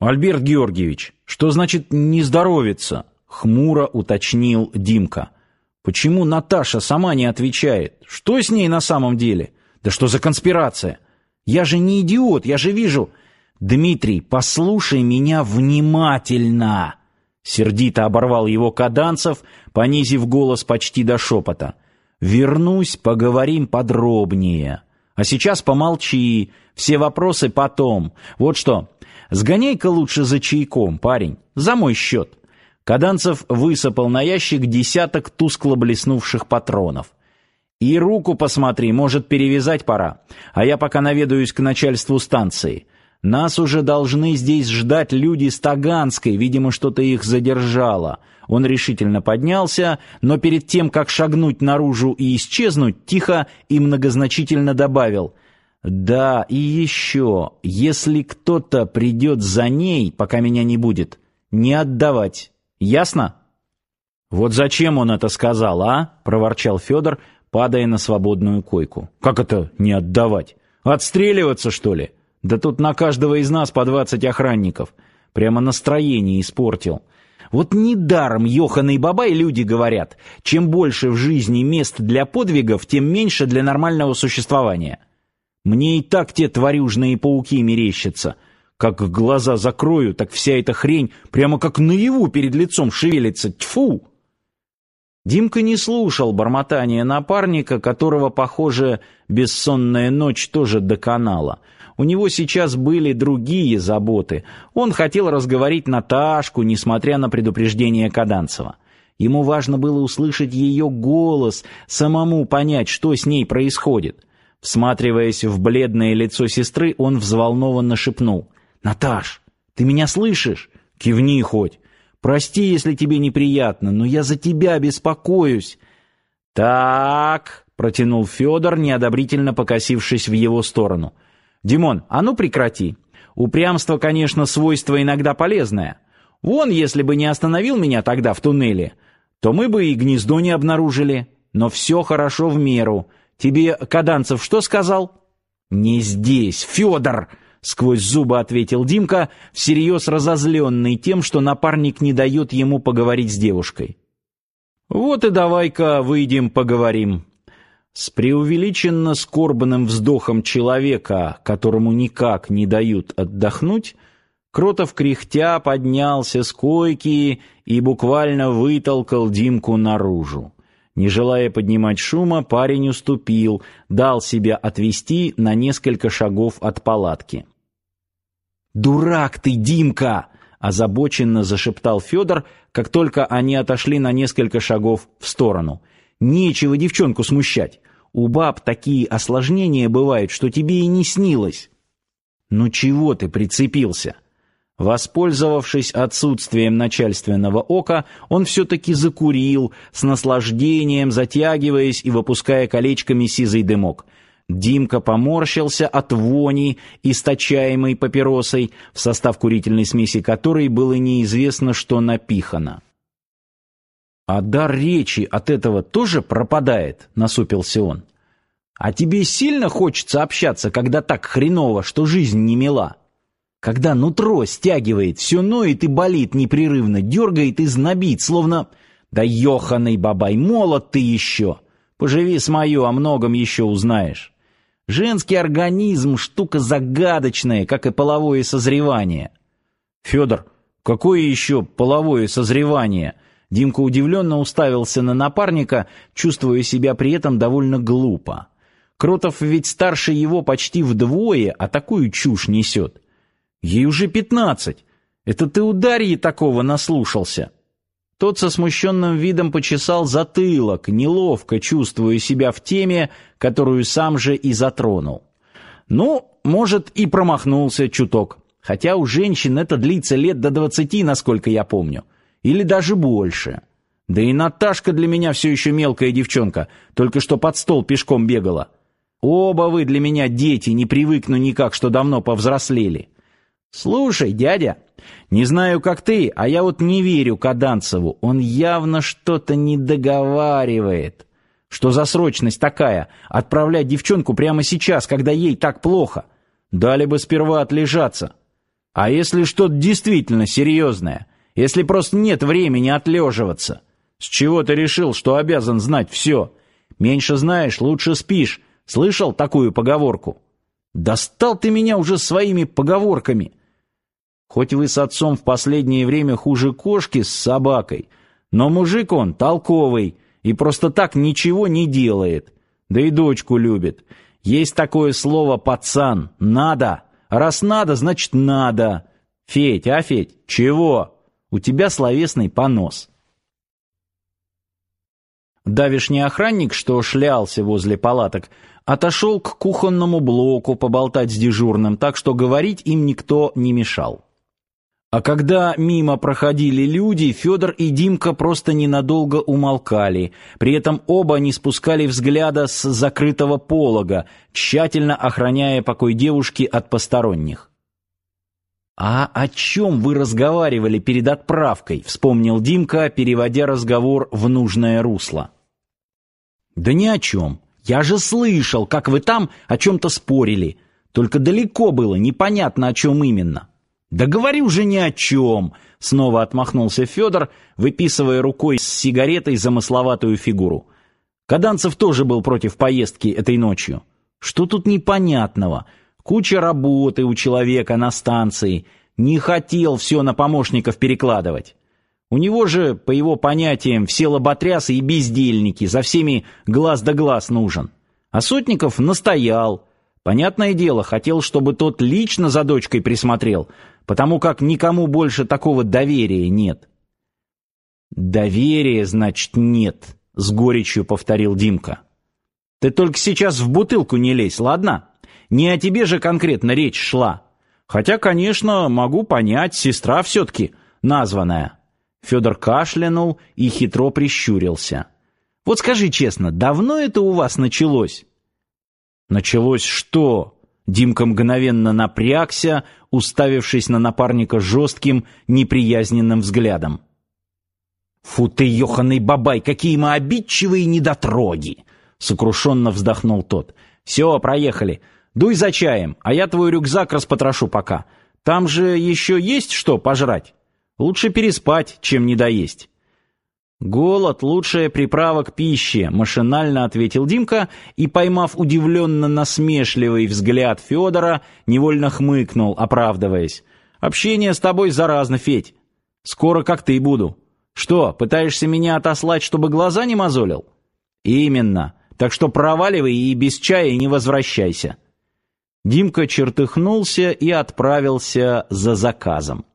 Альберт Георгиевич, что значит не здоровится? хмуро уточнил Димка. Почему Наташа сама не отвечает? Что с ней на самом деле? Да что за конспирация? Я же не идиот, я же вижу. Дмитрий, послушай меня внимательно. Сердито оборвал его Каданцев, понизив голос почти до шепота. Вернусь, поговорим подробнее. А сейчас помолчи, все вопросы потом. Вот что, Сгоняй-ка лучше за чайком, парень, за мой счет. Каданцев высыпал на ящик десяток тускло блеснувших патронов. И руку посмотри, может, перевязать пора. А я пока наведаюсь к начальству станции. Нас уже должны здесь ждать люди с Таганской, видимо, что-то их задержало. Он решительно поднялся, но перед тем, как шагнуть наружу и исчезнуть, тихо и многозначительно добавил: да, и еще, если кто-то придет за ней, пока меня не будет, не отдавать. Ясно? Вот зачем он это сказал, а? проворчал Федор, падая на свободную койку. Как это не отдавать? Отстреливаться, что ли? Да тут на каждого из нас по двадцать охранников. Прямо настроение испортил. Вот недаром Йохан и Бабай люди говорят: чем больше в жизни мест для подвигов, тем меньше для нормального существования. Мне и так те тварюжные пауки мерещатся. Как глаза закрою, так вся эта хрень прямо как наяву перед лицом шевелится. Тьфу! Димка не слушал бормотания напарника, которого, похоже, бессонная ночь тоже доконала. У него сейчас были другие заботы. Он хотел разговорить Наташку, несмотря на предупреждение Каданцева. Ему важно было услышать ее голос, самому понять, что с ней происходит. Всматриваясь в бледное лицо сестры, он взволнованно шепнул: "Наташ, ты меня слышишь? Кивни хоть. Прости, если тебе неприятно, но я за тебя беспокоюсь". Так, протянул Федор, неодобрительно покосившись в его сторону. Димон, а ну прекрати. Упрямство, конечно, свойство иногда полезное. Вон, если бы не остановил меня тогда в туннеле, то мы бы и гнездо не обнаружили. Но все хорошо в меру. Тебе Каданцев что сказал? Не здесь, Федор, сквозь зубы ответил Димка, всерьез разозленный тем, что напарник не дает ему поговорить с девушкой. Вот и давай-ка выйдем поговорим. С преувеличенно скорбным вздохом человека, которому никак не дают отдохнуть, Кротов кряхтя поднялся с койки и буквально вытолкал Димку наружу. Не желая поднимать шума, парень уступил, дал себя отвести на несколько шагов от палатки. «Дурак ты, Димка!» — озабоченно зашептал Федор, как только они отошли на несколько шагов в сторону. «Нечего девчонку смущать. У баб такие осложнения бывают, что тебе и не снилось». «Ну чего ты прицепился?» Воспользовавшись отсутствием начальственного ока, он все-таки закурил, с наслаждением затягиваясь и выпуская колечками сизый дымок. Димка поморщился от вони, источаемой папиросой, в состав курительной смеси которой было неизвестно, что напихано. «А дар речи от этого тоже пропадает?» — насупился он. «А тебе сильно хочется общаться, когда так хреново, что жизнь не мила?» Когда нутро стягивает, все ноет и болит непрерывно, дергает и знобит, словно... Да ёханый бабай, молод ты еще! Поживи с мою, о многом еще узнаешь. Женский организм — штука загадочная, как и половое созревание. Федор, какое еще половое созревание? Димка удивленно уставился на напарника, чувствуя себя при этом довольно глупо. Кротов ведь старше его почти вдвое, а такую чушь несет. Ей уже пятнадцать. Это ты у Дарьи такого наслушался. Тот со смущенным видом почесал затылок, неловко чувствуя себя в теме, которую сам же и затронул. Ну, может, и промахнулся чуток. Хотя у женщин это длится лет до двадцати, насколько я помню, или даже больше. Да и Наташка для меня все еще мелкая девчонка, только что под стол пешком бегала. Оба вы для меня дети, не привыкну никак, что давно повзрослели. Слушай, дядя, не знаю, как ты, а я вот не верю Каданцеву. Он явно что-то не договаривает. Что за срочность такая отправлять девчонку прямо сейчас, когда ей так плохо? Дали бы сперва отлежаться. А если что-то действительно серьезное? Если просто нет времени отлеживаться? С чего ты решил, что обязан знать все? Меньше знаешь, лучше спишь. Слышал такую поговорку? Достал ты меня уже своими поговорками. Хоть вы с отцом в последнее время хуже кошки с собакой, но мужик он толковый и просто так ничего не делает. Да и дочку любит. Есть такое слово «пацан». Надо. Раз надо, значит надо. Федь, а, Федь, чего? У тебя словесный понос. Давишний охранник, что шлялся возле палаток, отошел к кухонному блоку поболтать с дежурным, так что говорить им никто не мешал. А когда мимо проходили люди, Федор и Димка просто ненадолго умолкали. При этом оба не спускали взгляда с закрытого полога, тщательно охраняя покой девушки от посторонних. «А о чем вы разговаривали перед отправкой?» — вспомнил Димка, переводя разговор в нужное русло. «Да ни о чем. Я же слышал, как вы там о чем-то спорили. Только далеко было, непонятно о чем именно». «Да говори уже ни о чем!» — снова отмахнулся Федор, выписывая рукой с сигаретой замысловатую фигуру. Каданцев тоже был против поездки этой ночью. Что тут непонятного? Куча работы у человека на станции. Не хотел все на помощников перекладывать. У него же, по его понятиям, все лоботрясы и бездельники, за всеми глаз да глаз нужен. А Сотников настоял. Понятное дело, хотел, чтобы тот лично за дочкой присмотрел, потому как никому больше такого доверия нет. «Доверия, значит, нет», — с горечью повторил Димка. «Ты только сейчас в бутылку не лезь, ладно? Не о тебе же конкретно речь шла. Хотя, конечно, могу понять, сестра все-таки названная». Федор кашлянул и хитро прищурился. «Вот скажи честно, давно это у вас началось?» «Началось что?» Димка мгновенно напрягся, уставившись на напарника жестким, неприязненным взглядом. «Фу ты, ёханый бабай, какие мы обидчивые недотроги!» Сокрушенно вздохнул тот. «Все, проехали. Дуй за чаем, а я твой рюкзак распотрошу пока. Там же еще есть что пожрать?» Лучше переспать, чем не доесть. «Голод — лучшая приправа к пище», — машинально ответил Димка и, поймав удивленно насмешливый взгляд Федора, невольно хмыкнул, оправдываясь. «Общение с тобой заразно, Федь. Скоро как ты буду. Что, пытаешься меня отослать, чтобы глаза не мозолил?» «Именно. Так что проваливай и без чая не возвращайся». Димка чертыхнулся и отправился за заказом.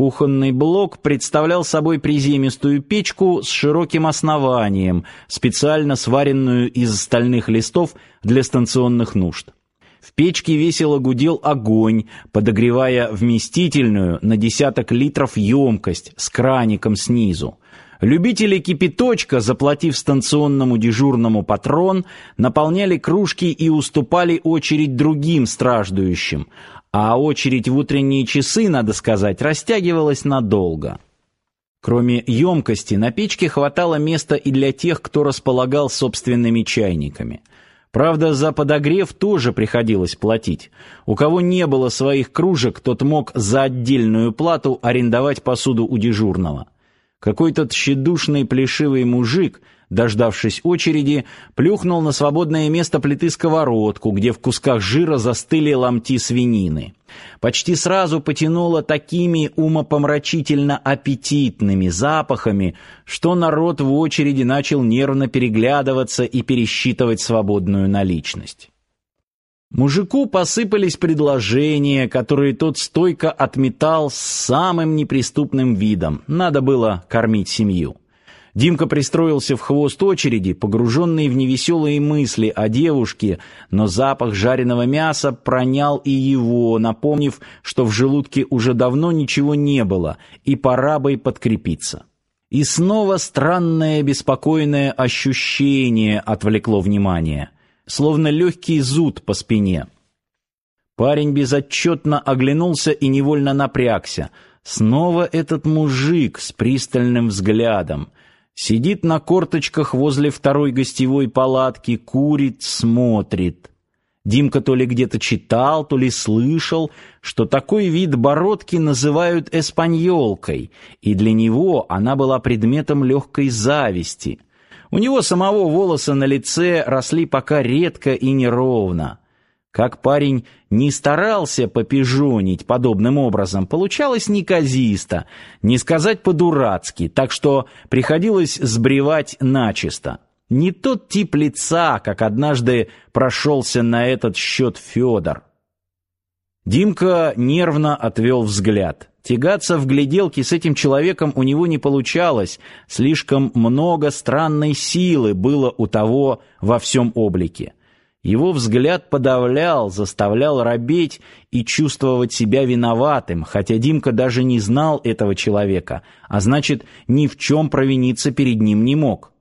Кухонный блок представлял собой приземистую печку с широким основанием, специально сваренную из стальных листов для станционных нужд. В печке весело гудел огонь, подогревая вместительную на десяток литров емкость с краником снизу. Любители кипяточка, заплатив станционному дежурному патрон, наполняли кружки и уступали очередь другим страждущим, а очередь в утренние часы, надо сказать, растягивалась надолго. Кроме емкости, на печке хватало места и для тех, кто располагал собственными чайниками. Правда, за подогрев тоже приходилось платить. У кого не было своих кружек, тот мог за отдельную плату арендовать посуду у дежурного. Какой-то тщедушный плешивый мужик – дождавшись очереди, плюхнул на свободное место плиты сковородку, где в кусках жира застыли ломти свинины. Почти сразу потянуло такими умопомрачительно аппетитными запахами, что народ в очереди начал нервно переглядываться и пересчитывать свободную наличность. Мужику посыпались предложения, которые тот стойко отметал с самым неприступным видом. Надо было кормить семью. Димка пристроился в хвост очереди, погруженный в невеселые мысли о девушке, но запах жареного мяса пронял и его, напомнив, что в желудке уже давно ничего не было, и пора бы подкрепиться. И снова странное беспокойное ощущение отвлекло внимание, словно легкий зуд по спине. Парень безотчетно оглянулся и невольно напрягся. Снова этот мужик с пристальным взглядом — Сидит на корточках возле второй гостевой палатки, курит, смотрит. Димка то ли где-то читал, то ли слышал, что такой вид бородки называют эспаньолкой, и для него она была предметом легкой зависти. У него самого волосы на лице росли пока редко и неровно. Как парень не старался попижонить подобным образом, получалось неказисто, не сказать по-дурацки, так что приходилось сбривать начисто. Не тот тип лица, как однажды прошелся на этот счет Федор. Димка нервно отвел взгляд. Тягаться в гляделке с этим человеком у него не получалось, слишком много странной силы было у того во всем облике. Его взгляд подавлял, заставлял робеть и чувствовать себя виноватым, хотя Димка даже не знал этого человека, а значит, ни в чем провиниться перед ним не мог.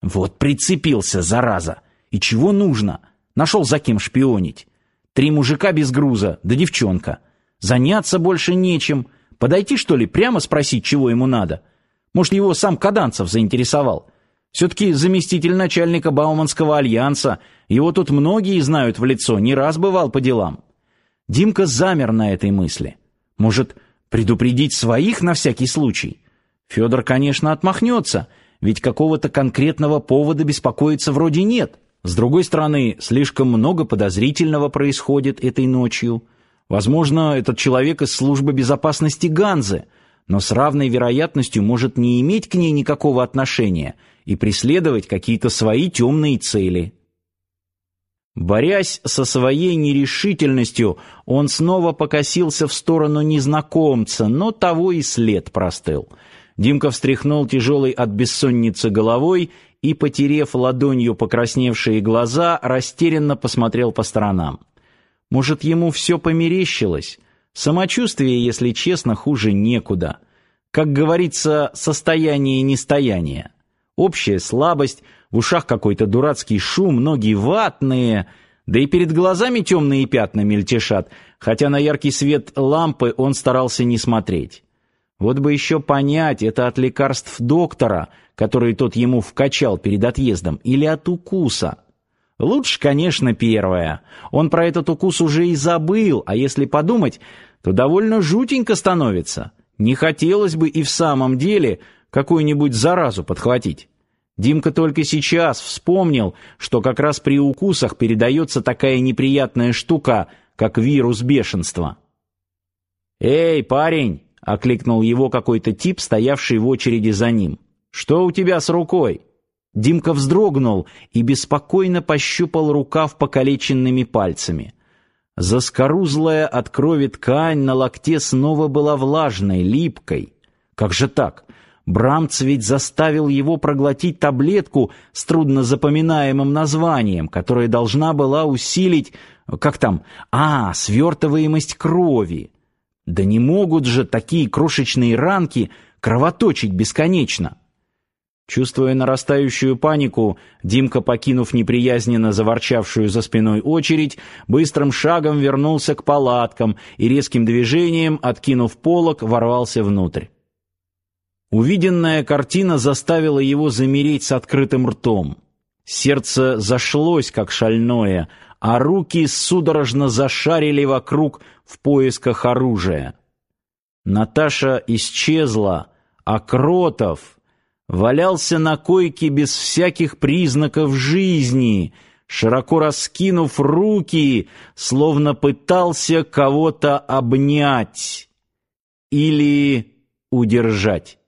Вот прицепился, зараза. И чего нужно? Нашел за кем шпионить. Три мужика без груза, да девчонка. Заняться больше нечем. Подойти, что ли, прямо спросить, чего ему надо? Может, его сам Каданцев заинтересовал? Все-таки заместитель начальника Бауманского альянса. Его тут многие знают в лицо, не раз бывал по делам. Димка замер на этой мысли. Может, предупредить своих на всякий случай? Федор, конечно, отмахнется — ведь какого-то конкретного повода беспокоиться вроде нет. С другой стороны, слишком много подозрительного происходит этой ночью. Возможно, этот человек из службы безопасности Ганзы, но с равной вероятностью может не иметь к ней никакого отношения и преследовать какие-то свои темные цели. Борясь со своей нерешительностью, он снова покосился в сторону незнакомца, но того и след простыл — Димка встряхнул тяжелой от бессонницы головой и, потерев ладонью покрасневшие глаза, растерянно посмотрел по сторонам. Может, ему все померещилось? Самочувствие, если честно, хуже некуда. Как говорится, состояние нестояния. Общая слабость, в ушах какой-то дурацкий шум, ноги ватные, да и перед глазами темные пятна мельтешат, хотя на яркий свет лампы он старался не смотреть. Вот бы еще понять, это от лекарств доктора, которые тот ему вкачал перед отъездом, или от укуса. Лучше, конечно, первое. Он про этот укус уже и забыл, а если подумать, то довольно жутенько становится. Не хотелось бы и в самом деле какую-нибудь заразу подхватить. Димка только сейчас вспомнил, что как раз при укусах передается такая неприятная штука, как вирус бешенства. «Эй, парень!» — окликнул его какой-то тип, стоявший в очереди за ним. «Что у тебя с рукой?» Димка вздрогнул и беспокойно пощупал рукав покалеченными пальцами. Заскорузлая от крови ткань на локте снова была влажной, липкой. Как же так? Брамц ведь заставил его проглотить таблетку с трудно запоминаемым названием, которая должна была усилить... Как там? А, свертываемость крови. Да не могут же такие крошечные ранки кровоточить бесконечно. Чувствуя нарастающую панику, Димка, покинув неприязненно заворчавшую за спиной очередь, быстрым шагом вернулся к палаткам и резким движением, откинув полог, ворвался внутрь. Увиденная картина заставила его замереть с открытым ртом. Сердце зашлось, как шальное, а руки судорожно зашарили вокруг в поисках оружия. Наташа исчезла, а Кротов валялся на койке без всяких признаков жизни, широко раскинув руки, словно пытался кого-то обнять или удержать.